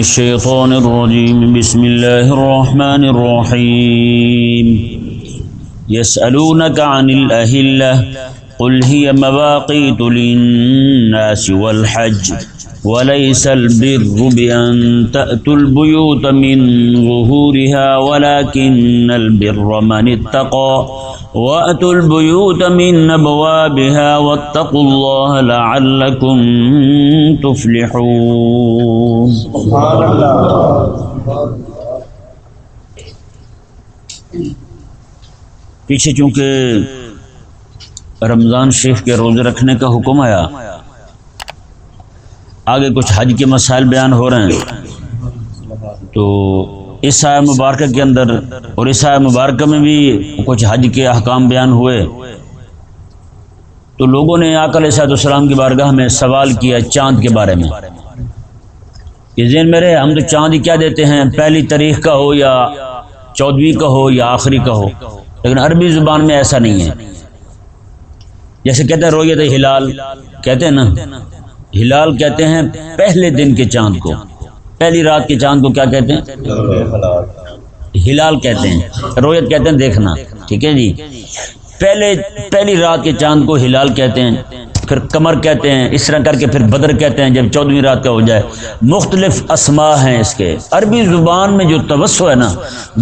الشيطان الرجيم. بسم الله الرحمن الرحيم. يسألونك عن الأهلة. قل هي مواقيت للناس والحج. وليس البر بأن تأتوا البيوت من ظهورها، ولكن البر من اتقى. وأتوا البيوت من أبوابها واتقوا الله لعلكم تفلحون پیچھے چونکہ رمضان شریف کے روزے رکھنے کا حکم آیا، آگے کچھ حج کے مسائل بیان ہو رہے ہیں، تو اس آئے مبارکہ کے اندر اور اس آئے مبارکہ میں بھی کچھ حج کے احکام بیان ہوئے۔ تو لوگوں نے آکل صاحب السلام کی بارگاہ میں سوال کیا چاند کے بارے میں۔ یہ ذہن میرے ہم تو چاند ہی کیا دیتے ہیں؟ پہلی تاریخ کا ہو یا چودویں کا ہو یا آخری کا ہو؟ لیکن عربی زبان میں ایسا نہیں ہے۔ جیسے کہتے ہیں رویت ہلال، کہتے ہیں نا، ہلال کہتے ہیں پہلے دن کے چاند کو۔ پہلی رات کے چاند کو کیا کہتے ہیں؟ ہلال کہتے ہیں۔ رویت کہتے ہیں دیکھنا۔ ٹھیک ہے جی؟ پہلے پہلی رات کے چاند کو ہلال کہتے ہیں، پھر کمر کہتے ہیں، اس طرح کر کے پھر بدر کہتے ہیں جب چودہویں رات کا ہو جائے۔ مختلف اسما ہیں اس کے۔ عربی زبان میں جو توسع ہے نا،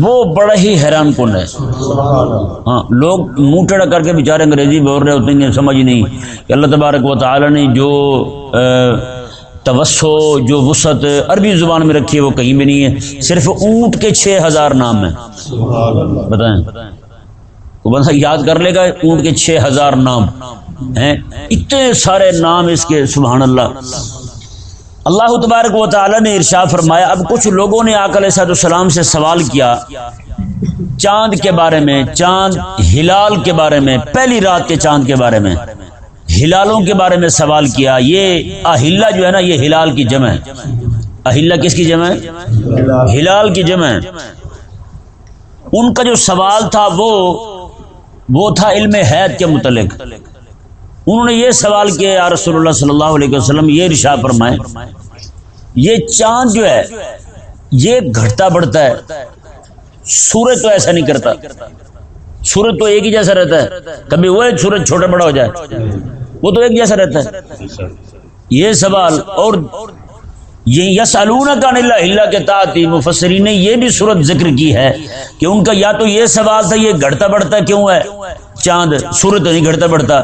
وہ بڑا ہی حیران کن ہے۔ ہاں لوگ منہ ٹیڑا کر کے بیچارے انگریزی بول رہے ہوتے ہیں سمجھ نہیں۔ کہ اللہ تبارک و تعالی نے جو توسع جو وسعت عربی زبان میں رکھی ہے، وہ کہیں بھی نہیں ہے۔ صرف اونٹ کے چھ ہزار نام ہیں۔ بتائیں۔ وہ بندہ یاد کر لے گا، اونٹ کے چھ ہزار نام ہیں۔ اتنے سارے نام اس کے، سبحان اللہ۔ اللہ تبارک و تعالی نے ارشاد فرمایا، اب کچھ لوگوں نے آکل صاحب السلام سے سوال کیا۔ چاند کے بارے میں، چاند ہلال کے بارے میں، پہلی رات کے چاند کے بارے میں۔ ہلالوں کے بارے میں سوال کیا، یہ اہلا جو ہے نا، یہ ہلال کی جمع ہے۔ اہلا کس کی جمع ہے؟ ہلال کی جمع ہے۔ ان کا جو سوال تھا، وہ وہ تھا علم حید کے متعلق۔ انہوں نے یہ سوال کیا، یا رسول اللہ صلی اللہ علیہ وسلم، یہ رشا فرمائے، یہ چاند جو ہے، یہ گھٹتا بڑھتا ہے۔ سورج تو ایسا نہیں کرتا۔ سورج تو ایک ہی جیسا رہتا ہے۔ کبھی وہ سورج چھوٹا بڑا ہو جائے۔ وہ تو ایک جیسا رہتا ہے۔ یہ سوال اور یہ یس کا اللہ اللہ کے تاتی مفسرین نے یہ بھی صورت ذکر کی ہے کہ ان کا یا تو یہ سوال تھا، یہ گھٹتا بڑھتا کیوں ہے؟ چاند، سورج نہیں گھٹتا بڑھتا۔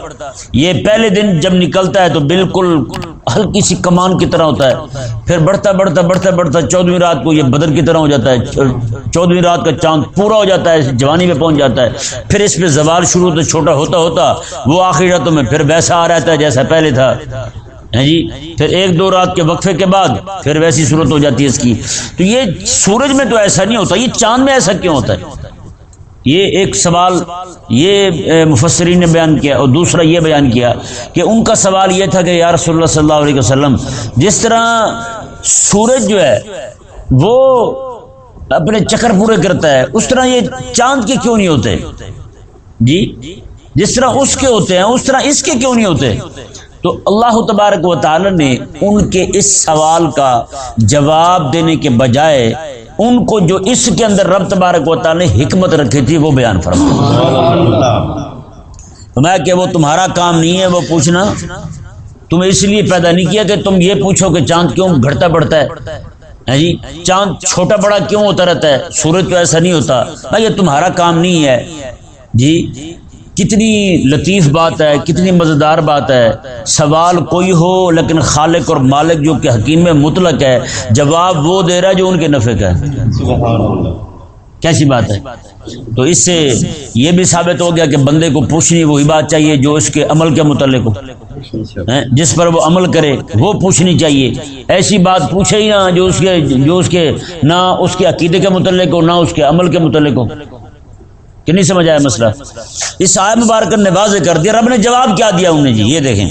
یہ پہلے دن جب نکلتا ہے تو بالکل ہلکی سی کمان کی طرح ہوتا ہے۔ پھر بڑھتا بڑھتا بڑھتا بڑھتا چودہویں رات کو یہ بدر کی طرح ہو جاتا ہے۔ چودہویں رات کا چاند پورا ہو جاتا ہے جوانی میں پہنچ جاتا ہے۔ پھر اس پہ زوال شروع ہوتا، چھوٹا ہوتا ہوتا، وہ آخری راتوں میں پھر ویسا آ رہتا ہے جیسا پہلے تھا۔ جی؟ پھر ایک دو رات کے وقفے کے بعد پھر ویسی صورت ہو جاتی ہے اس کی۔ تو یہ سورج میں تو ایسا نہیں ہوتا، یہ چاند میں ایسا کیوں ہوتا ہے؟ یہ ایک سوال، یہ مفسرین نے بیان کیا اور دوسرا یہ بیان کیا کہ ان کا سوال یہ تھا کہ یا رسول اللہ صلی اللہ علیہ وسلم، جس طرح سورج جو ہے، وہ اپنے چکر پورے کرتا ہے، اس طرح یہ چاند کے کیوں نہیں ہوتے؟ جی؟ جس طرح اس کے ہوتے ہیں، اس طرح اس کے کیوں نہیں ہوتے؟ تو اللہ تبارک و تعالی نے ان کے اس سوال کا جواب دینے کے بجائے ان کو جو اس کے اندر رب تبارک و تعالی نے حکمت رکھی تھی وہ بیان فرما کہ وہ تمہارا کام نہیں ہے، وہ پوچھنا۔ تم اس لیے پیدا نہیں کیا کہ تم یہ پوچھو کہ چاند کیوں گھٹتا بڑھتا ہے؟ جی؟ چاند چھوٹا بڑا کیوں ہوتا رہتا ہے؟ سورج تو ایسا نہیں ہوتا۔ یہ تمہارا کام نہیں ہے۔ جی؟ کتنی لطیف بات ہے، کتنی مزیدار بات ہے۔ سوال کوئی ہو، لیکن خالق اور مالک جو کہ حکیم میں مطلق ہے، جواب وہ دے رہا ہے جو ان کے نفع کا ہے۔ کیسی بات ہے؟ تو اس سے یہ بھی ثابت ہو گیا کہ بندے کو پوچھنی وہی بات چاہیے جو اس کے عمل کے متعلق ہو۔ جس پر وہ عمل کرے، وہ پوچھنی چاہیے۔ ایسی بات پوچھے ہی نہ جو اس کے، جو اس کے نہ اس کے عقیدے کے متعلق ہو، نہ اس کے عمل کے متعلق ہو۔ کہ نہیں سمجھ آیا مسئلہ؟ اس آئے مبارک نے واضح کر دیا رب نے جواب کیا دیا انہیں جی یہ دیکھیں۔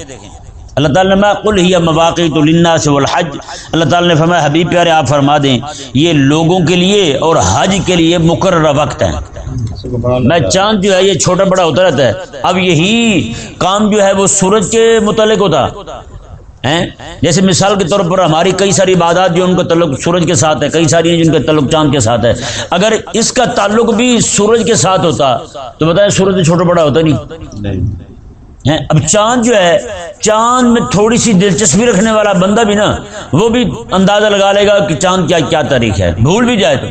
اللہ تعالیٰ نے کل ہی مواقع تو لنا سے الحج اللہ تعالیٰ نے فرمایا حبیب پیارے آپ فرما دیں یہ لوگوں کے لیے اور حج کے لیے مقررہ وقت ہے۔ میں چاند جو ہے یہ چھوٹا بڑا ہوتا رہتا ہے۔ اب یہی کام جو ہے وہ سورج کے متعلق ہوتا۔ جیسے مثال کے طور پر ہماری کئی ساری عبادات جو ان کا تعلق سورج کے ساتھ ہے کئی ساری ہیں جن کا تعلق چاند کے ساتھ ہے اگر اس کا تعلق بھی سورج کے ساتھ ہوتا تو بتائیں سورج چھوٹا بڑا ہوتا نہیں؟ اب چاند جو ہے چاند میں تھوڑی سی دلچسپی رکھنے والا بندہ بھی نا وہ بھی اندازہ لگا لے گا کہ چاند کیا کیا تاریخ ہے۔ بھول بھی جائے تو۔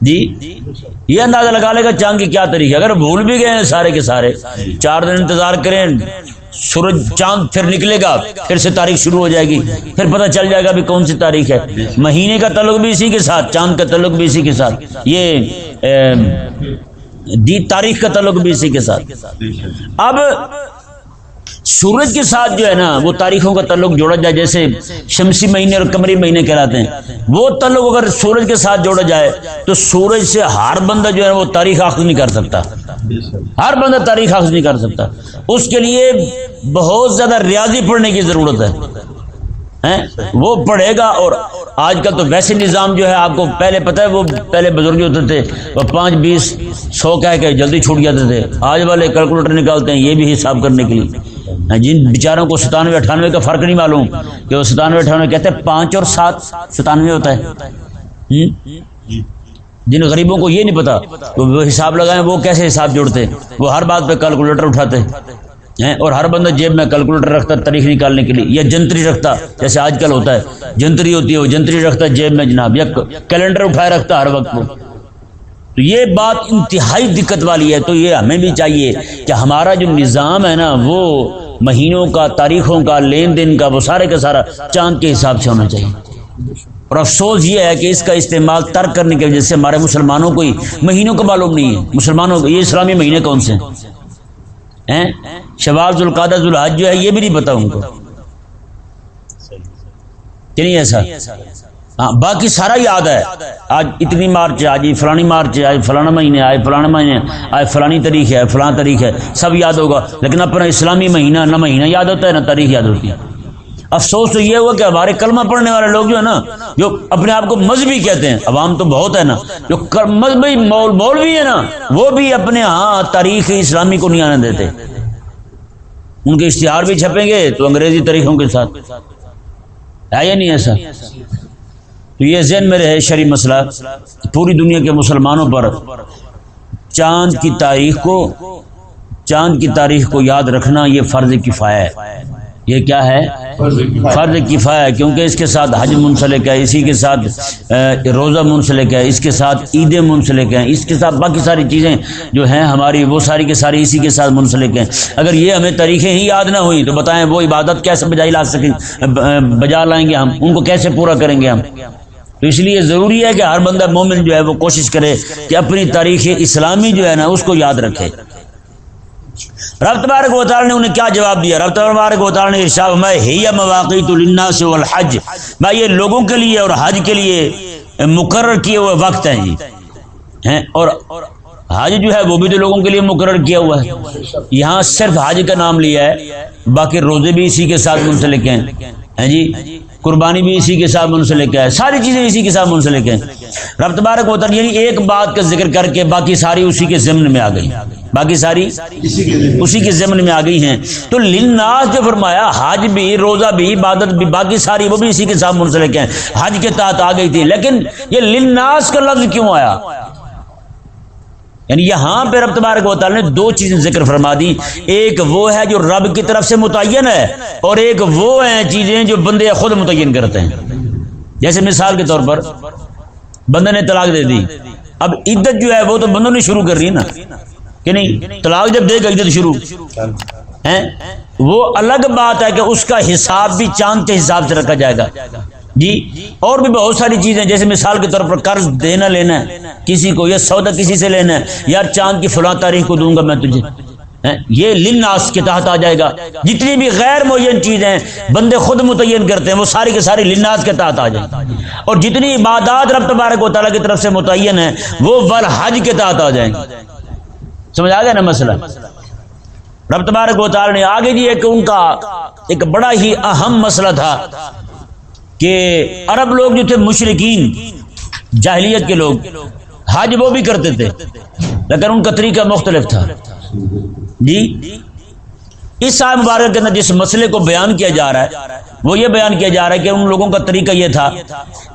جی؟ یہ اندازہ لگا لے گا چاند کی کیا تاریخ ہے۔ اگر بھول بھی گئے ہیں سارے کے سارے چار دن انتظار کریں سورج چاند پھر نکلے گا، پھر سے تاریخ شروع ہو جائے گی۔ پھر پتہ چل جائے گا بھی کون سی تاریخ ہے۔ مہینے کا تعلق بھی اسی کے ساتھ، چاند کا تعلق بھی اسی کے ساتھ۔ یہ دی تاریخ کا تعلق بھی اسی کے ساتھ۔ اب سورج کے ساتھ جو ہے نا وہ تاریخوں کا تعلق جوڑا جائے جیسے شمسی مہینے اور کمری مہینے کہلاتے ہیں۔ وہ تعلق اگر سورج کے ساتھ جوڑا جائے تو سورج سے ہر بندہ جو ہے وہ تاریخ آخر نہیں کر سکتا۔ ہر بندہ تاریخ حاصل نہیں کر سکتا۔ اس کے لیے بہت زیادہ ریاضی پڑھنے کی ضرورت ہے۔ وہ پڑھے گا اور آج کل تو ویسے نظام جو ہے آپ کو پہلے پتہ ہے وہ پہلے بزرگ ہوتے تھے وہ پانچ بیس سو کہہ کے جلدی چھوٹ جاتے تھے۔ آج والے کیلکولیٹر نکالتے ہیں یہ بھی حساب کرنے کے لیے۔ جن بیچاروں کو ستانوے اٹھانوے کا فرق نہیں معلوم کہ وہ ستانوے اٹھانوے کہتے ہیں پانچ اور سات ستانوے ہوتا ہے۔ جن غریبوں کو یہ نہیں پتا وہ حساب لگائیں وہ کیسے حساب جوڑتے وہ ہر بات پہ کیلکولیٹر اٹھاتے ہیں۔ اور ہر بندہ جیب میں کیلکولیٹر رکھتا تاریخ نکالنے کے لیے یا جنتری رکھتا، جیسے آج کل ہوتا ہے۔ جنتری ہوتی ہے، وہ جنتری رکھتا ہے جیب میں جناب، یا کیلنڈر اٹھائے رکھتا ہر وقت وہ۔ تو یہ بات انتہائی دقت والی ہے۔ تو یہ ہمیں بھی چاہیے کہ ہمارا جو نظام ہے نا، وہ مہینوں کا، تاریخوں کا، لین دین کا، وہ سارے کا سارا چاند کے حساب سے ہونا چاہیے۔ اور افسوس یہ ہے کہ اس کا استعمال ترک کرنے کی وجہ سے ہمارے مسلمانوں کو ہی مہینوں کا معلوم نہیں ہے۔ مسلمانوں کو، یہ اسلامی مہینے کون سے ہیں؟ شباب القادہ الحج جو ہے، یہ بھی نہیں پتا ان کو۔ کہ نہیں ایسا؟ ہاں باقی سارا یاد ہے۔ آج اتنی مارچ ہے آج فلانی مارچ ہے آج فلانا مہینے آج فلانا مہینے آج فلانی تاریخ ہے، فلاں تاریخ ہے، سب یاد ہوگا۔ لیکن اپنا اسلامی مہینہ، نہ مہینہ یاد ہوتا ہے، نہ تاریخ یاد ہوتی ہے۔ افسوس تو یہ ہوا کہ ہمارے کلمہ پڑھنے والے لوگ جو ہے نا، جو اپنے آپ کو مذہبی کہتے ہیں، عوام تو بہت ہے نا، جو مذہبی مول مول بھی ہے نا، وہ بھی اپنے ہاں تاریخ اسلامی کو نہیں آنے دیتے۔ ان کے اشتہار بھی چھپیں گے تو انگریزی طریقوں کے ساتھ۔ ہے یا نہیں ایسا؟ تو یہ ذہن میں رہے شری مسئلہ پوری دنیا کے مسلمانوں پر چاند کی تاریخ کو چاند کی تاریخ کو یاد رکھنا یہ فرض کفایہ ہے۔ یہ کیا ہے؟ فرض کفایہ کیونکہ اس کے ساتھ حج منسلک ہے، اسی کے ساتھ روزہ منسلک ہے، اس کے ساتھ عیدیں منسلک ہیں اس کے ساتھ باقی ساری چیزیں جو ہیں ہماری، وہ ساری کے ساری اسی کے ساتھ منسلک ہیں۔ اگر یہ ہمیں تاریخیں ہی یاد نہ ہوئی تو بتائیں وہ عبادت کیسے بجائی لا سکیں بجا لائیں گے ہم؟ ان کو کیسے پورا کریں گے ہم؟ تو اس لیے ضروری ہے کہ ہر بندہ مومن جو ہے وہ کوشش کرے کہ اپنی تاریخ اسلامی جو ہے نا اس کو یاد رکھے۔ رب تبارک و تعالی نے انہیں کیا جواب دیا؟ رب تبارک و تعالی نے ارشاد میں ہی مواقع للناس والحج میں یہ لوگوں کے لیے اور حج کے لیے مقرر کیے ہوئے وقت ہیں جی۔ ہیں؟ اور حج جو ہے وہ بھی تو لوگوں کے لیے مقرر کیا ہوا ہے۔ یہاں صرف حج کا نام لیا ہے، باقی روزے بھی اسی کے ساتھ منسلک ہیں جی؟ قربانی بھی اسی کے ساتھ منسلک ہے، ساری چیزیں اسی کے ساتھ منسلک ہیں۔ رب تبارک و تعالی یعنی ایک بات کا ذکر کر کے باقی ساری اسی کے ضمن میں آ گئی۔ باقی ساری اسی کے ضمن میں آ گئی ہیں۔ تو لناس جو فرمایا، حج بھی، روزہ بھی، عبادت بھی، باقی ساری وہ بھی اسی کے ساتھ منسلک ہیں۔ حج کے تحت آ گئی تھی، لیکن یہ لناس کا لفظ کیوں آیا؟ یعنی یہاں پہ رب تبارک و تعالی نے دو چیزیں ذکر فرما دی ایک وہ ہے جو رب کی طرف سے متعین ہے اور ایک وہ ہیں چیزیں جو بندے خود متعین کرتے ہیں۔ جیسے مثال کے طور پر بندے نے طلاق دے دی۔ اب عدت جو ہے وہ تو بندوں نے شروع کر رہی ہے نا۔ کہ نہیں؟ طلاق جب دے گا، عدت شروع۔ وہ الگ بات ہے کہ اس کا حساب بھی چاند کے حساب سے رکھا جائے گا۔ جی اور بھی بہت ساری چیزیں، جیسے مثال کے طور پر قرض دینا لینا ہے، کسی کو یا سودا کسی سے لینا ہے، یار چاند کی فلاں تاریخ کو دوں گا میں تجھے۔ یہ لناس کے تحت آ جائے گا۔ جتنی بھی غیر معین چیزیں بندے خود متعین کرتے ہیں، وہ ساری کے ساری لناس کے تحت آ جائیں اور جتنی عبادات رب تبارک و تعالیٰ کی طرف سے متعین ہیں، وہ ول حج کے تحت آ جائیں گے۔ سمجھ آ گیا نا مسئلہ؟ رب تبارک و تعالیٰ نے آگے جی ایک ان کا، ایک بڑا ہی اہم مسئلہ تھا۔ کہ عرب لوگ جو تھے مشرقین جاہلیت کے لوگ، حج وہ بھی کرتے تھے، لیکن ان کا طریقہ مختلف تھا۔ جی اس آئے مبارک کے اندر جس مسئلے کو بیان کیا جا رہا ہے وہ یہ بیان کیا جا رہا ہے کہ ان لوگوں کا طریقہ یہ تھا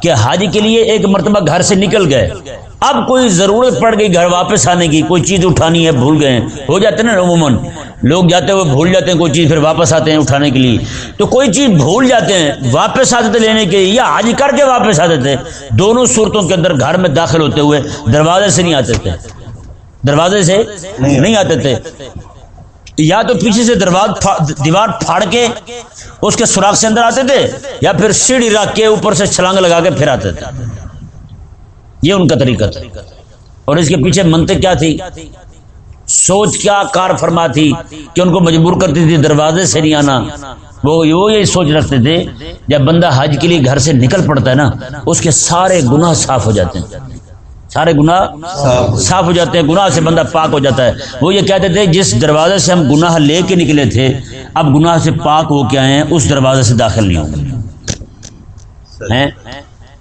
کہ حج کے لیے ایک مرتبہ گھر سے نکل گئے۔ اب کوئی ضرورت پڑ گئی گھر واپس آنے کی کوئی چیز اٹھانی ہے بھول گئے ہو جاتے نا عموماً۔ لوگ جاتے ہوئے بھول جاتے ہیں کوئی چیز پھر واپس آتے ہیں اٹھانے کے لیے۔ تو کوئی چیز بھول جاتے ہیں واپس آتے تھے لینے کے یا حج کر کے واپس آتے تھے دونوں صورتوں کے اندر گھر میں داخل ہوتے ہوئے دروازے سے نہیں آتے تھے۔ دروازے سے نہیں آتے تھے۔ یا تو پیچھے سے دروازہ دیوار پھاڑ کے اس کے سوراخ سے اندر آتے تھے، یا پھر سیڑھی رکھ کے اوپر سے چھلانگ لگا کے پھر آتے تھے؟ یہ ان کا طریقہ تھا۔ اور اس کے پیچھے منطق کیا تھی؟ سوچ کیا کار فرما تھی کہ ان کو مجبور کرتی تھی دروازے سے نہیں آنا۔ وہ یہی سوچ رکھتے تھے، جب بندہ حج کے لیے گھر سے نکل پڑتا ہے نا، اس کے سارے گناہ صاف ہو جاتے ہیں۔ سارے گناہ صاف ہو جاتے ہیں۔ گناہ سے بندہ پاک ہو جاتا ہے۔ وہ یہ کہتے تھے جس دروازے سے ہم گناہ لے کے نکلے تھے اب گناہ سے پاک ہو کے آئے ہیں اس دروازے سے داخل نہیں ہوں گے۔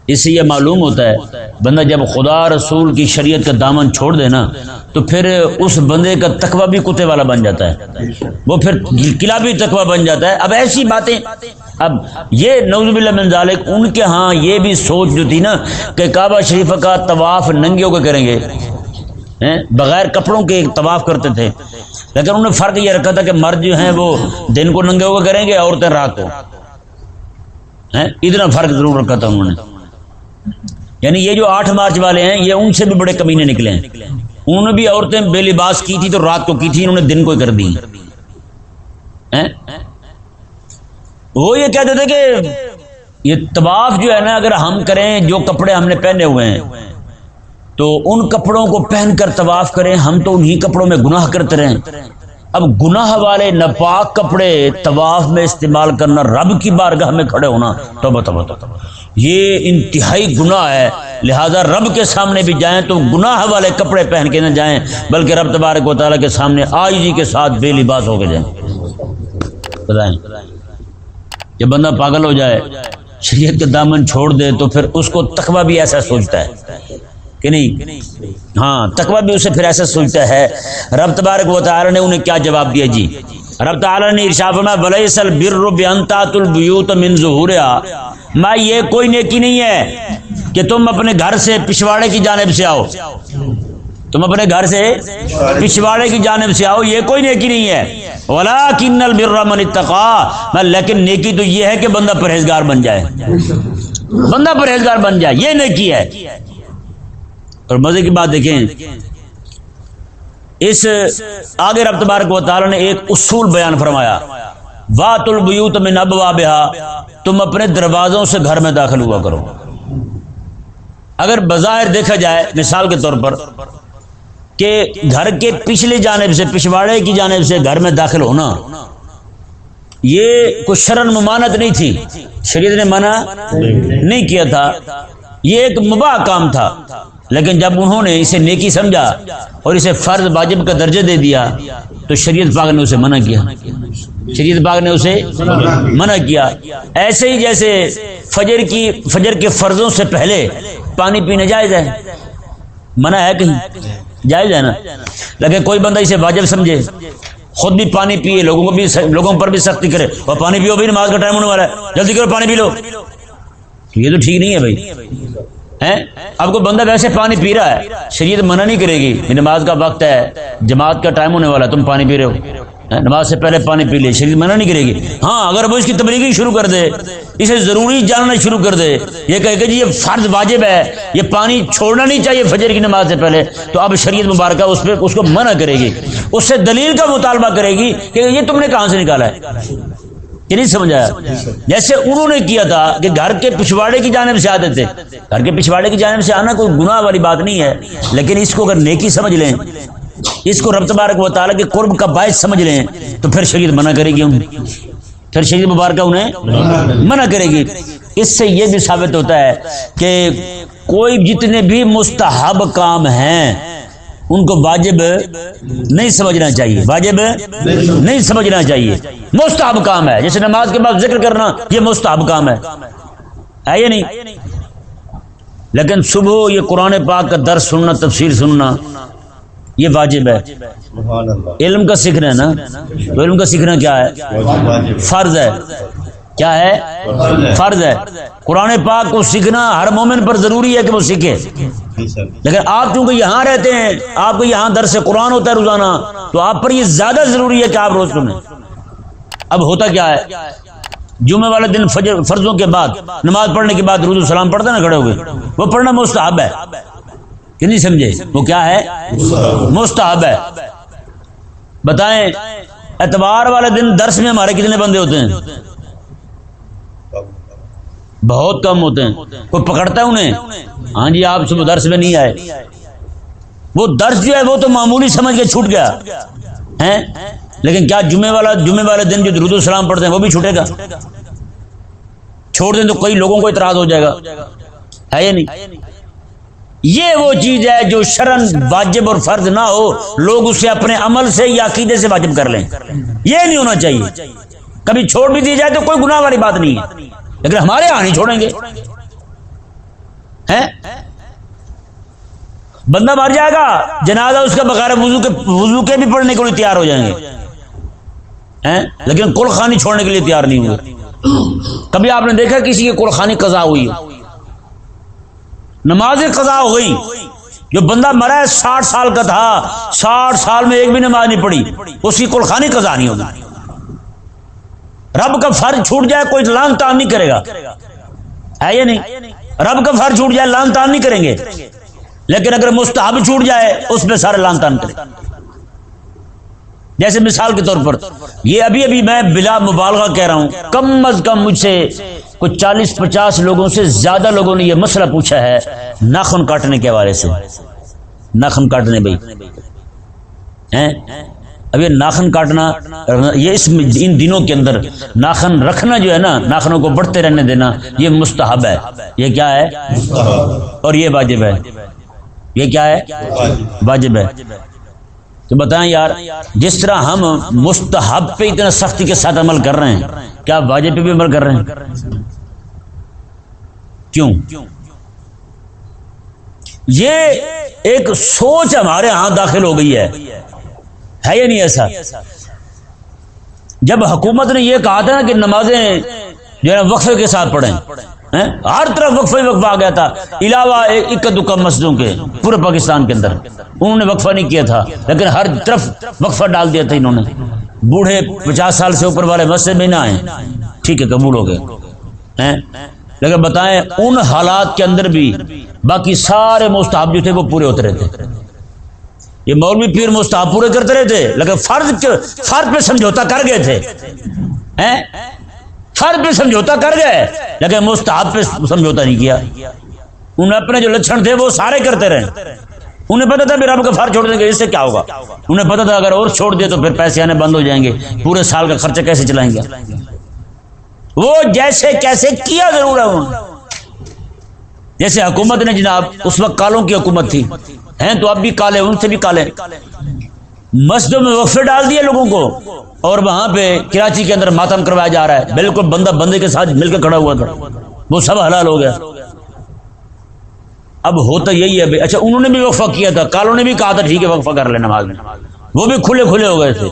اس سے یہ معلوم ہوتا ہے، بندہ جب خدا رسول کی شریعت کا دامن چھوڑ دے نا، تو پھر اس بندے کا تقوی بھی کتے والا بن جاتا ہے۔ وہ پھر قلعہ بھی تقوی بن جاتا ہے۔ اب ایسی باتیں، اب یہ نوز من ذالک، ان کے ہاں یہ بھی سوچ جو تھی نا کہ کعبہ شریف کا طواف ننگیوں کو کریں گے۔ بغیر کپڑوں کے طواف کرتے تھے۔ لیکن انہوں نے فرق یہ رکھا تھا کہ مرد جو ہیں وہ دن کو ننگے ہو کریں گے، عورتیں رات کو۔ اتنا فرق ضرور رکھا تھا انہوں نے۔ یعنی یہ جو آٹھ مارچ والے ہیں، یہ ان سے بھی بڑے کمینے نکلے ہیں۔ انہوں نے بھی عورتیں بے لباس کی تھی تو رات کو کی تھی، انہوں نے دن کو کر دی۔ وہ یہ کہتے تھے کہ یہ طواف جو ہے نا، اگر ہم کریں جو کپڑے ہم نے پہنے ہوئے ہیں، تو ان کپڑوں کو پہن کر طواف کریں، ہم تو انہی کپڑوں میں گناہ کرتے رہیں۔ اب گناہ والے نپاک کپڑے طواف میں استعمال کرنا رب کی بارگاہ میں کھڑے ہونا۔ تو بتا یہ انتہائی گناہ ہے۔ لہذا رب کے سامنے بھی جائیں تو گناہ والے کپڑے پہن کے نہ جائیں، بلکہ رب تبارک و تعالیٰ کے سامنے آئی جی کے ساتھ بے لباس ہو کے جائیں۔ بتائیں۔ کہ بندہ پاگل ہو جائے، شریعت کے دامن چھوڑ دے تو پھر اس کو تقوی بھی ایسا سوچتا ہے۔ کہ نہیں؟ ہاں تقوی بھی اسے پھر ایسا سوچتا ہے۔ رب تبارک و تعالی نے انہیں کیا جواب دیا؟ جی رب تعالی نے ارشاد فرمایا ولیسل بر بانتات البیوت من ظہورها ما یہ کوئی نیکی نہیں ہے کہ تم اپنے گھر سے پچھواڑے کی جانب سے آؤ۔ تم اپنے گھر سے پچھواڑے کی جانب سے آؤ، یہ کوئی نیکی نہیں ہے۔ ولا کن من اتقا لیکن نیکی تو یہ ہے کہ بندہ پرہیزگار بن جائے۔ بندہ پرہیزگار بن جائے، یہ نیکی ہے۔ اور مزے کی بات دیکھیں، اس آگے رب تبارک و تعالی نے ایک اصول بیان فرمایا۔ وات البیوت من ابوابها تم اپنے دروازوں سے گھر میں داخل ہوا کرو۔ اگر بظاہر دیکھا جائے، مثال کے طور پر کہ گھر کے پچھلی جانب سے، پچھواڑے کی جانب سے گھر میں داخل ہونا، یہ کوئی شرن ممانت نہیں تھی۔ شریعت نے منع نہیں کیا تھا۔ یہ ایک مباح کام تھا۔ لیکن جب انہوں نے اسے نیکی سمجھا اور اسے فرض واجب کا درجہ دے دیا تو شریعت پاک نے اسے منع کیا۔ شریعت پاک نے اسے منع کیا۔ ایسے ہی جیسے فجر کی، فجر کے فرضوں سے پہلے پانی پینے جائز ہے۔ منع ہے کہیں؟ جائز ہے نا۔ لیکن کوئی بندہ اسے واجب سمجھے۔ خود بھی پانی پیے لوگوں کو بھی لوگوں پر بھی سختی کرے۔ اور پانی پیو بھی نماز کا ٹائم ہونے والا ہے۔ جلدی کرو پانی پی لو۔ یہ تو ٹھیک نہیں ہے بھائی۔ اب کو بندہ ویسے پانی پی رہا ہے، شریعت منع نہیں کرے گی نماز کا وقت ہے، جماعت کا ٹائم ہونے والا ہے، تم پانی پی رہے ہو نماز سے پہلے پانی پی لے شریر منع نہیں کرے گی۔ ہاں اگر وہ اس کی تبلیغی شروع کر دے، اسے ضروری جاننا شروع کر دے، یہ کہے کہ جی یہ فرض واجب ہے، یہ پانی چھوڑنا نہیں چاہیے فجر کی نماز سے پہلے، تو اب شریعت مبارکہ اس پہ اس کو منع کرے گی۔ اس سے دلیل کا مطالبہ کرے گی کہ یہ تم نے کہاں سے نکالا ہے؟ کہ نہیں سمجھایا جیسے انہوں نے کیا تھا کہ گھر کے پچھواڑے کی جانب سے آتے تھے گھر کے پچھواڑے کی جانب سے آنا کوئی گناہ والی بات نہیں ہے لیکن اس کو اگر نیکی سمجھ لیں اس کو رب تبارک و تعالیٰ کے قرب کا باعث سمجھ لیں تو پھر شریعت منع کرے گی پھر شریعت مبارکہ انہیں منع کرے گی۔ اس سے یہ بھی ثابت ہوتا ہے کہ کوئی جتنے بھی مستحب کام ہیں ان کو واجب نہیں سمجھنا چاہیے۔ واجب نہیں سمجھنا چاہیے۔ مستحب کام ہے۔ جیسے نماز کے بعد ذکر کرنا یہ مستحب کام ہے۔ ہے یہ نہیں؟ لیکن صبح یہ قرآن پاک کا درس سننا تفسیر سننا یہ واجب ہے۔ علم کا سیکھنا ہے نا۔ تو علم کا سیکھنا کیا ہے؟ فرض ہے۔ کیا ہے؟ فرض ہے۔ قرآن پاک کو سیکھنا ہر مومن پر ضروری ہے کہ وہ سیکھے۔ جی لیکن آپ چونکہ یہاں رہتے ہیں آپ کو یہاں درس قرآن ہوتا ہے روزانہ تو آپ پر یہ زیادہ ضروری ہے کہ آپ روز سنیں۔ اب ہوتا کیا ہے؟ جمعے والے دن فجر فرضوں کے بعد نماز پڑھنے کے بعد رود السلام پڑھتے نا کھڑے ہوئے۔ وہ پڑھنا مستحب ہے۔ کہ نہیں سمجھے؟ وہ کیا ہے؟ مستحب ہے۔ بتائیں اتوار والے دن درس میں ہمارے کتنے بندے ہوتے ہیں؟ بہت کم ہوتے ہیں۔ کوئی پکڑتا ہے انہیں؟ ہاں جی آپ صبح درس میں نہیں آئے۔ وہ درس جو ہے وہ تو معمولی سمجھ کے چھوٹ گیا۔ ہیں؟ لیکن کیا جمعے والا، جمعے والے دن جو درود السلام پڑھتے ہیں وہ بھی چھوٹے گا؟ چھوڑ دیں تو کئی لوگوں کو اعتراض ہو جائے گا۔ ہے یا نہیں؟ یہ وہ چیز ہے جو شرن واجب اور فرض نہ ہو، لوگ اسے اپنے عمل سے یا عقیدے سے واجب کر لیں۔ یہ نہیں ہونا چاہیے۔ کبھی چھوڑ بھی دی جائے تو کوئی گناہ والی بات نہیں ہے۔ لیکن ہمارے یہاں نہیں چھوڑیں گے۔ بندہ مر جائے گا، جنازہ اس کا بغیر وضو کے وضو کے بھی پڑھنے کے لیے تیار ہو جائیں گے۔ لیکن کل خانی چھوڑنے کے لیے تیار نہیں ہوئے۔ کبھی آپ نے دیکھا کسی کی کل خانی قضا ہوئی نماز قضا ہو گئی۔ جو بندہ مرا ہے، ساٹھ سال کا تھا۔ ساٹھ سال میں ایک بھی نماز نہیں پڑھی۔ اس کی کل خانی قضا نہیں ہوگی۔ رب کا فرض چھوٹ جائے کوئی لان تان نہیں کرے گا۔ ہے یا نہیں؟ رب کا فرض چھوٹ جائے لان تان نہیں کریں گے۔ لیکن اگر مستحب چھوٹ جائے، اس میں سارے لان تان کریں۔ جیسے مثال کے طور پر، یہ ابھی ابھی میں بلا مبالغہ کہہ رہا ہوں، کم از کم مجھ سے کچھ چالیس، پچاس لوگوں سے زیادہ لوگوں نے یہ مسئلہ پوچھا ہے ناخن کاٹنے کے حوالے سے۔ ناخن کاٹنے بھائی۔ اب یہ ناخن کاٹنا یہ اس ان دنوں کے اندر ناخن رکھنا جو ہے نا ناخنوں کو بڑھتے رہنے دینا یہ مستحب ہے۔ یہ کیا ہے؟ اور یہ واجب ہے۔ یہ کیا ہے؟ واجب ہے۔ تو بتائیں یار جس طرح ہم مستحب پہ اتنا سختی کے ساتھ عمل کر رہے ہیں کیا واجب پہ بھی عمل کر رہے ہیں؟ کیوں؟ یہ ایک سوچ ہمارے ہاں داخل ہو گئی ہے۔ ہے یا نہیں ایسا؟ جب حکومت نے یہ کہا تھا نا کہ نمازیں جو ہے وقفے کے ساتھ پڑھیں۔ ہر طرف وقفہ ہی وقفہ آ گیا تھا۔ علاوہ ایک دکا مسجدوں کے پورے پاکستان کے اندر۔ انہوں نے وقفہ نہیں کیا تھا۔ لیکن ہر طرف وقفہ ڈال دیا تھا انہوں نے۔ بوڑھے پچاس سال سے اوپر والے مسجد میں نہ آئے ٹھیک ہے، قبول ہو گئے۔ لیکن بتائیں، ان حالات کے اندر بھی باقی سارے مستحب جو تھے وہ پورے ہوتے رہتے۔ یہ مولوی پیر مستحب پورے کرتے رہتے لیکن فرض فرض پہ سمجھوتا کر گئے تھے۔ فرض پہ سمجھوتا کر گئے، لیکن مستحب پہ سمجھوتا نہیں کیا۔ انہیں اپنے جو لچھن تھے وہ سارے کرتے رہے۔ انہیں پتا تھا رب کا فرض چھوڑ دیں گے، اس سے کیا ہوگا؟ انہیں پتا تھا اگر اور چھوڑ دے تو پھر پیسے آنے بند ہو جائیں گے۔ پورے سال کا خرچہ کیسے چلائیں گے؟ وہ جیسے کیسے کیا ضرور ہے جیسے حکومت نے جناب اس وقت کالوں کی حکومت تھی۔ ہیں تو اب بھی کالے، ان سے بھی کالے۔ مسجدوں میں وقفے ڈال دیے لوگوں کو اور وہاں پہ کراچی کے اندر ماتم کروایا جا رہا ہے۔ بالکل بندہ بندے کے ساتھ مل کے کھڑا ہوا تھا۔ وہ سب حلال ہو گیا۔ اب ہوتا یہی ہے۔ اچھا انہوں نے بھی وقفہ کیا تھا۔ کالوں نے بھی کہا تھا، ٹھیک ہے، وقفہ کر لے نماز میں۔ وہ بھی کھلے کھلے ہو گئے تھے۔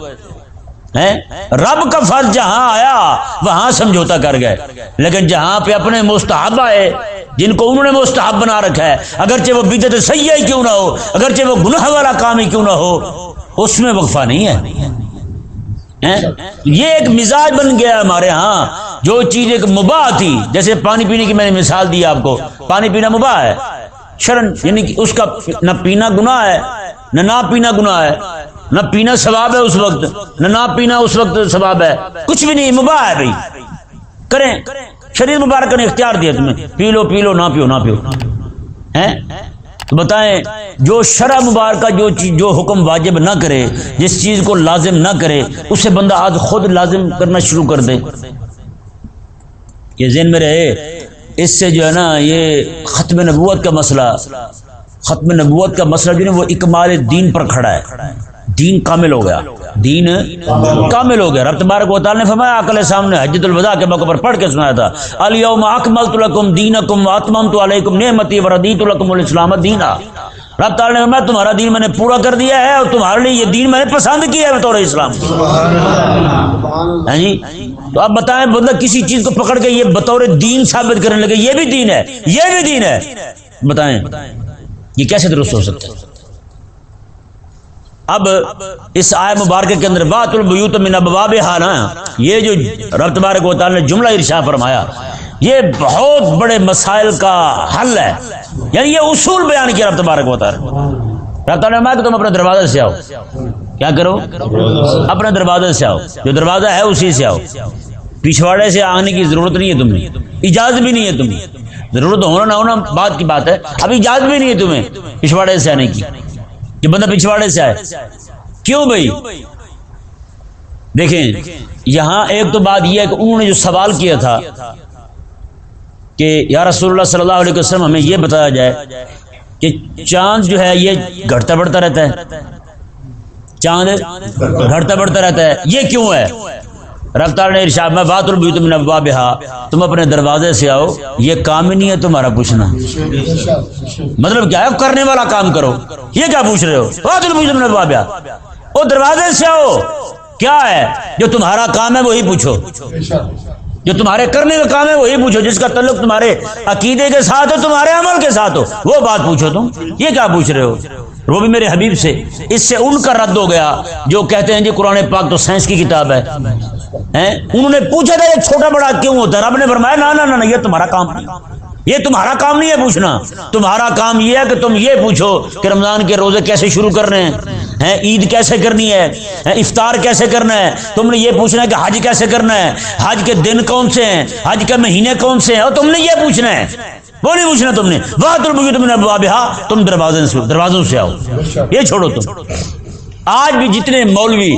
رب کا فرض جہاں آیا وہاں سمجھوتا کر گئے۔ لیکن جہاں پہ اپنے مستحب آئے جن کو انہوں نے مستحب بنا رکھا ہے اگرچہ وہ بدت سیاح کیوں نہ ہو اگرچہ وہ گناہ والا کام ہی کیوں نہ ہو اس میں وقفہ نہیں ہے۔ یہ ایک مزاج بن گیا ہمارے ہاں جو چیز ایک مباح تھی۔ جیسے پانی پینے کی میں نے مثال دی آپ کو۔ پانی پینا مباح ہے۔ شرن یعنی کہ اس کا نہ پینا گناہ ہے نہ نہ پینا گناہ ہے۔ نہ پینا ثواب ہے اس وقت، نہ نہ پینا اس وقت ثواب ہے۔ کچھ بھی نہیں، مباح ہے بھائی۔ کریں، شریر مبارک نے اختیار دیا تمہیں۔ پی لو پی لو نہ پیو نہ پیو۔ تو بتائیں، جو شرح مبارکہ، جو چیز جو حکم واجب نہ کرے، جس چیز کو لازم نہ کرے، اسے بندہ آج خود لازم کرنا شروع کر دے۔ یہ ذہن میں رہے، اس سے جو ہے نا، یہ ختم نبوت کا مسئلہ، ختم نبوت کا مسئلہ جو ہے وہ اکمال دین پر کھڑا ہے۔ دین کامل ہو گیا۔ دین کامل ہو گیا۔ رب تبارک و تعالی نے فرمایا عقل سامنے حجت الوداع کے موقع پر پڑھ کے سنایا تھا۔ الیوم اکملت لکم دینکم واتممت علیکم نعمتی وردیت لکم الاسلام دینا۔ رب تعالیٰ نے فرمایا تمہارا دین میں نے پورا کر دیا ہے اور تمہارے لیے یہ دین میں نے پسند کیا ہے بطور اسلام۔ ہاں جی؟ تو آپ بتائیں بندہ کسی چیز کو پکڑ کے یہ بطور دین ثابت کرنے لگے یہ بھی دین ہے یہ بھی دین ہے۔ بتائیں یہ کیسے درست ہو سکتا ہے؟ اب اس آئے مبارکہ کے اندر بات البیوت من ابواب نا، یہ جو رب تبارک و تعالی نے جملہ ارشا فرمایا، یہ بہت بڑے مسائل کا حل ہے۔ یعنی یہ اصول بیان کیا رب تبارک و تعالی رب تعالی نے کہ تم اپنے دروازے سے آؤ۔ کیا کرو؟ اپنے دروازے سے آؤ۔ جو دروازہ ہے اسی سے آؤ۔ پچھواڑے سے آنے کی ضرورت نہیں ہے تمہیں۔ اجازت بھی نہیں ہے تمہیں۔ ضرورت ہونا نہ ہونا بات کی بات ہے۔ اب اجازت بھی نہیں ہے تمہیں پچھواڑے سے آنے کی۔ کہ بندہ پچھواڑے سے آئے۔ کیوں بھائی؟ دیکھیں، یہاں ایک تو بات یہ ہے کہ انہوں نے جو سوال کیا تھا کہ یا رسول اللہ صلی اللہ علیہ وسلم ہمیں یہ بتایا جائے کہ چاند جو ہے یہ گھٹتا بڑھتا رہتا ہے۔ چاند گھٹتا بڑھتا رہتا ہے۔ یہ کیوں ہے؟ رفتار نے ارشاد، میں بات البیوت من ابوابها تم اپنے دروازے سے آؤ، یہ کام ہی نہیں ہے تمہارا پوچھنا۔ مطلب کیا ہے؟ کرنے والا کام کرو۔ یہ کیا پوچھ رہے ہو؟ بات البیوت من ابوابها او دروازے سے آؤ۔ کیا ہے؟ جو تمہارا کام ہے وہی پوچھو۔ جو تمہارے کرنے کا کام ہے وہی پوچھو۔ جس کا تعلق تمہارے عقیدے کے ساتھ ہو، تمہارے عمل کے ساتھ ہو، وہ بات پوچھو تم۔ یہ کیا پوچھ رہے ہو؟ وہ بھی میرے حبیب سے۔ اس سے ان کا رد ہو گیا جو کہتے ہیں جی قرآن پاک تو سائنس کی کتاب ہے۔ انہوں نے پوچھا تھا یہ چھوٹا بڑا کیوں ہوتا ہے؟ رب نے فرمایا، نہ نہ یہ تمہارا کام یہ تمہارا کام نہیں ہے پوچھنا۔ تمہارا کام یہ ہے کہ تم یہ پوچھو کہ رمضان کے روزے کیسے شروع کرنے ہیں۔ عید کیسے کرنی ہے؟ افطار کیسے کرنا ہے؟ تم نے یہ پوچھنا ہے کہ حج کیسے کرنا ہے؟ حج کے دن کون سے ہیں؟ حج کے مہینے کون سے ہیں؟ اور تم نے یہ پوچھنا ہے۔ وہ نہیں پوچھنا تم نے۔ بہت تم نے تم دروازے سے دروازوں سے آؤ۔ یہ چھوڑو تم۔ آج بھی جتنے مولوی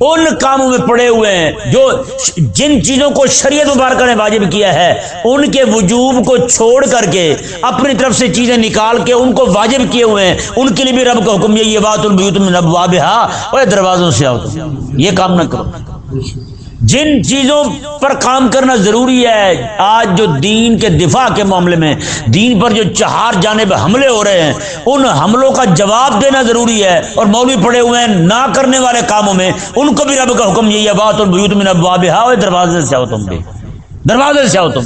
ان کاموں میں پڑے ہوئے ہیں، جو جن چیزوں کو شریعت مبارکہ نے واجب کیا ہے، ان کے وجوب کو چھوڑ کر کے اپنی طرف سے چیزیں نکال کے ان کو واجب کیے ہوئے ہیں۔ ان کے لیے بھی رب کا حکم یہ بات البیوت میں نبوابہا اور دروازوں سے آؤ یہ کام نہ کرو۔ جن چیزوں پر کام کرنا ضروری ہے، آج جو دین کے دفاع کے معاملے میں، دین پر جو چہار جانب حملے ہو رہے ہیں، ان حملوں کا جواب دینا ضروری ہے اور مولوی پڑے ہوئے ہیں نہ کرنے والے کاموں میں، ان کو بھی رب کا حکم یہی ہے بات اور بیوت میں ابواب دروازے سے آؤ تم بھی۔ دروازے سے آؤ تم۔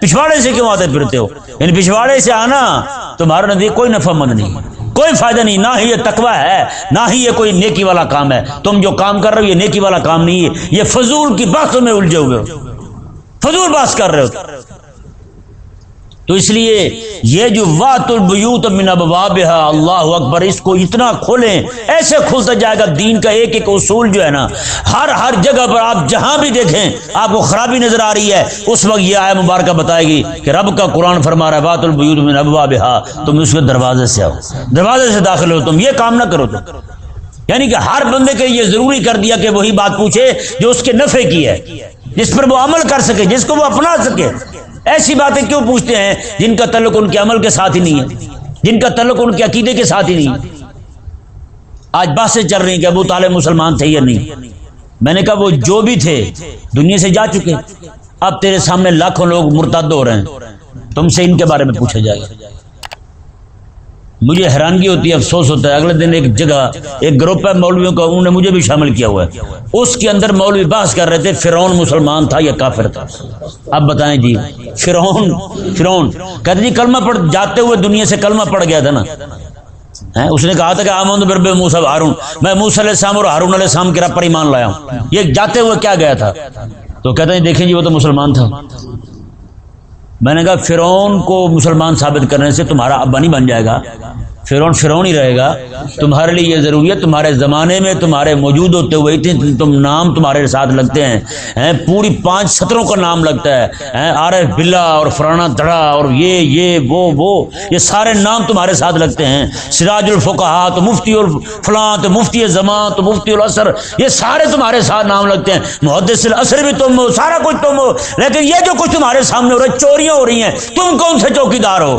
پچھواڑے سے کیوں آتے پھرتے ہو؟ یعنی پچھواڑے سے آنا، تمہارا نزدیک کوئی نفع مند نہیں۔ کوئی فائدہ نہیں، نہ ہی یہ تقوی ہے، نہ ہی یہ کوئی نیکی والا کام ہے۔ تم جو کام کر رہے ہو، یہ نیکی والا کام نہیں ہے۔ یہ فضول کی باتوں میں الجھے ہوئے ہو۔ فضول بات کر رہے ہو۔ تو اس لیے یہ جو وات البیوت من ابوابها، اللہ اکبر، اس کو اتنا کھولیں، ایسے کھلتا جائے گا دین کا ایک ایک اصول جو ہے نا، ہر ہر جگہ پر آپ جہاں بھی دیکھیں، آپ کو خرابی نظر آ رہی ہے، اس وقت یہ آئے مبارکہ بتائے گی کہ رب کا قرآن فرما رہا ہے، وات البیوت من ابوابها، تم اس کے دروازے سے آؤ، دروازے سے داخل ہو، تم یہ کام نہ کرو تم۔ یعنی کہ ہر بندے کے یہ ضروری کر دیا کہ وہی بات پوچھے جو اس کے نفع کی ہے، جس پر وہ عمل کر سکے، جس کو وہ اپنا سکے۔ ایسی باتیں کیوں پوچھتے ہیں جن کا تعلق ان کے عمل کے ساتھ ہی نہیں ہے؟ جن کا تعلق ان کے عقیدے کے ساتھ ہی نہیں آج باتیں چل رہی ہیں کہ ابو طالب مسلمان تھے یا نہیں؟ میں نے کہا وہ جو بھی تھے، دنیا سے جا چکے۔ اب تیرے سامنے لاکھوں لوگ مرتد ہو رہے ہیں۔ تم سے ان کے بارے میں پوچھا جائے گا۔ مجھے حیرانگی ہوتی ہے، افسوس ہوتا ہے۔ اگلے دن ایک جگہ، ایک گروپ ہے مولویوں کا، انہوں نے مجھے بھی شامل کیا ہوا ہے۔ اس کے اندر مولوی بحث کر رہے تھے، فرعون مسلمان تھا یا کافر تھا۔ اب بتائیں جی فرعون فرعون۔ کہتے جی کلمہ پڑھ، جاتے ہوئے دنیا سے کلمہ پڑ گیا تھا نا۔ اس نے کہا تھا کہ آمد برب موسا ہارون۔ میں موس علیہ السلام اور ہارون علیہ السلام کے رب پر ایمان لایا ہوں۔ یہ جاتے ہوئے کیا گیا تھا؟ تو کہتے ہیں، دیکھیں جی وہ تو مسلمان تھا۔ میں نے کہا فرعون کو مسلمان ثابت کرنے سے تمہارا ابا نہیں بن جائے گا۔ فرون فرون ہی رہے گا۔ تمہارے لیے یہ ضروری ہے تمہارے زمانے میں تمہارے موجود ہوتے ہوئے اتنے تم نام تمہارے ساتھ لگتے ہیں۔ پوری پانچ سطروں کا نام لگتا ہے۔ آر ایف بلا اور فرانا دڑا اور یہ یہ، وہ وہ، یہ سارے نام تمہارے ساتھ لگتے ہیں۔ سراج الفقہ تو مفتی الفلاں تو مفتی زمان تو مفتی الاثر یہ سارے تمہارے ساتھ نام لگتے ہیں۔ محدث الاثر بھی تم ہو، سارا کچھ تم ہو، لیکن یہ جو کچھ تمہارے سامنے ہو رہا ہے، چوریاں ہو رہی ہیں، تم کون سے چوکی دار ہو؟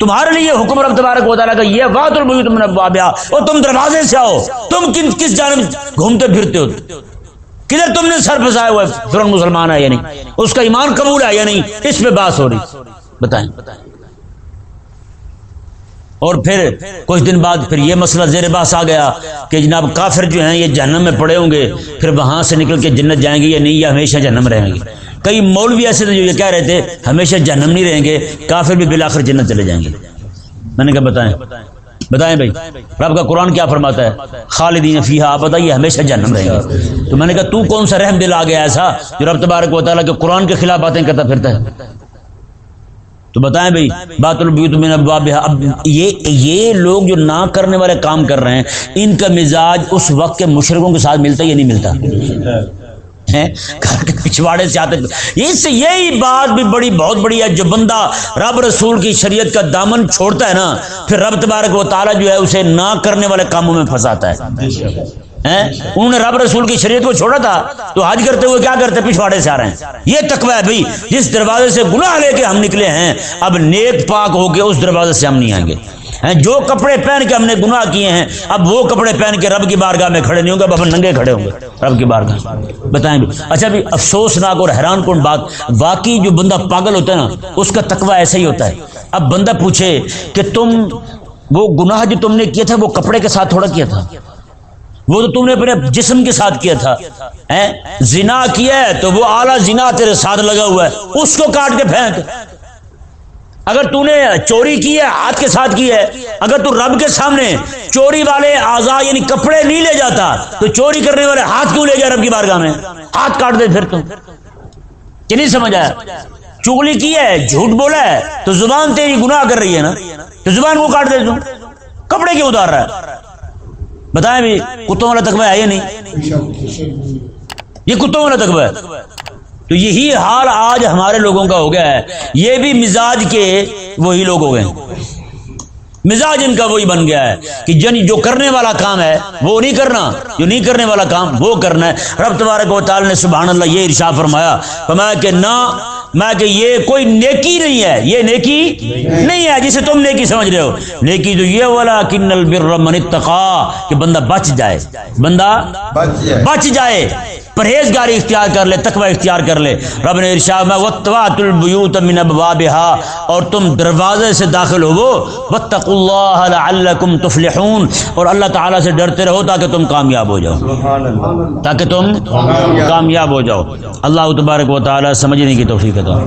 تمہارے لیے حکم رب تبارک و تعالیٰ کا یہ بات البیوت من ابوابها اور تم دروازے سے آؤ۔ تم کن، کس جانب گھومتے پھرتے ہو؟ کدھر تم نے سر پھنسایا ہوا ہے؟ فرن مسلمان ہے یا نہیں؟ اس کا ایمان قبول ہے یا نہیں؟ اس پہ بات ہو رہی۔ بتائیں۔ اور پھر کچھ دن بعد پھر یہ مسئلہ زیر باس آ گیا کہ جناب کافر جو ہیں، یہ جہنم میں پڑے ہوں گے۔ پھر وہاں سے نکل کے جنت جائیں گے یا نہیں؟ یا ہمیشہ جہنم رہیں گے۔ کئی مولوی ایسے تھے جو یہ کہہ رہے تھے، ہمیشہ جہنم نہیں رہیں گے، کافر بھی بالآخر جنت چلے جائیں گے۔ میں نے کہا، بتائیں۔ بتائیں بھائی، رب کا قرآن کیا فرماتا ہے؟ خالدین فیہا، آپ بتائیے، ہمیشہ جہنم رہیں گے۔ تو میں نے کہا، تو کون سا رحم دل آ گیا ایسا جو رب تبارک و تعالیٰ کے قرآن کے خلاف باتیں کرتا پھرتا ہے؟ تو بتائیں بھائی بات البیوت من اب یہ یہ لوگ جو نہ کرنے والے کام کر رہے ہیں، ان کا مزاج اس وقت کے مشرقوں کے ساتھ ملتا یا نہیں ملتا؟ ہیں؟ گھر کے پچھواڑے سے آتے اس سے یہی بات بھی بڑی، بہت بڑی ہے، جو بندہ رب رسول کی شریعت کا دامن چھوڑتا ہے نا، پھر رب تبارک و تعالیٰ جو ہے اسے نہ کرنے والے کاموں میں پھنساتا ہے۔ انہوں نے رب رسول کی شریعت کو چھوڑا تھا، تو حج کرتے ہوئے کیا کرتے، پچھواڑے سے آ رہے ہیں۔ یہ تقوی ہے بھائی، جس دروازے سے گناہ لے کے ہم نکلے ہیں، اب نیک پاک ہو کے اس دروازے سے ہم نہیں آئیں گے۔ ہیں؟ جو کپڑے پہن کے ہم نے گناہ کیے ہیں، اب وہ کپڑے پہن کے رب کی بارگاہ میں کھڑے نہیں ہوں گے، اب ہم ننگے کھڑے ہوں گے۔ رب کی بارگاہ بتائیں بھی۔ اچھا بھی، افسوسناک اور حیران کن بات، واقعی جو بندہ پاگل ہوتا ہے نا، اس کا تقوی ایسا ہی ہوتا ہے۔ اب بندہ پوچھے کہ تم، وہ گناہ جو تم نے کیا تھا وہ کپڑے کے ساتھ تھوڑا کیا تھا؟ وہ تو تم نے اپنے جسم کے ساتھ کیا تھا۔ زنا کیا ہے تو وہ اعلیٰ زنا تیرے ساتھ لگا ہوا ہے۔ اس کو کاٹ کے پھینک۔ اگر تو نے چوری کی ہے، ہاتھ کے ساتھ کی ہے، اگر تو رب کے سامنے چوری والے آزاد یعنی کپڑے نہیں لے جاتا، تو چوری کرنے والے ہاتھ کیوں لے جا رب کی بارگاہ میں؟ ہاتھ کاٹ دے پھر تو۔ کہ نہیں سمجھ آیا؟ چگلی کی ہے، جھوٹ بولا ہے، تو زبان تیری گناہ کر رہی ہے نا؟ تو زبان کو کاٹ دے تو۔ کپڑے کیوں اتار رہا ہے؟ بتائیں بھی، کتوں والا تقوی ہے یا نہیں؟ یہ کتوں والا تقوی ہے؟ تو یہی حال آج ہمارے لوگوں کا ہو گیا ہے۔ یہ بھی مزاج کے وہی لوگ ہو گئے۔ مزاج ان کا وہی بن گیا ہے کہ جن جو کرنے والا کام ہے وہ نہیں کرنا۔ جو نہیں کرنے والا کام وہ کرنا ہے۔ رب تبارک و تعالی نے سبحان اللہ یہ ارشاد فرمایا۔ فرمایا کہ نہ میں کہ یہ کوئی نیکی نہیں ہے۔ یہ نیکی نہیں ہے جسے تم نیکی سمجھ رہے ہو۔ نیکی تو یہ والا کن البر من اتقا کہ بندہ بچ جائے۔ بندہ بچ جائے۔ پرہیزگاری اختیار کر لے، تقوی اختیار کر لے۔ رب نے ارشاد میں وطوات البیوت من ابوابها اور تم دروازے سے داخل ہو واتقوا اللہ لعلکم تفلحون۔ اور اللہ تعالی سے ڈرتے رہو تاکہ تم کامیاب ہو جاؤ۔ سبحان اللہ تاکہ تم کامیاب ہو جاؤ۔ اللہ تبارک و تعالی سمجھنے کی توفیق عطا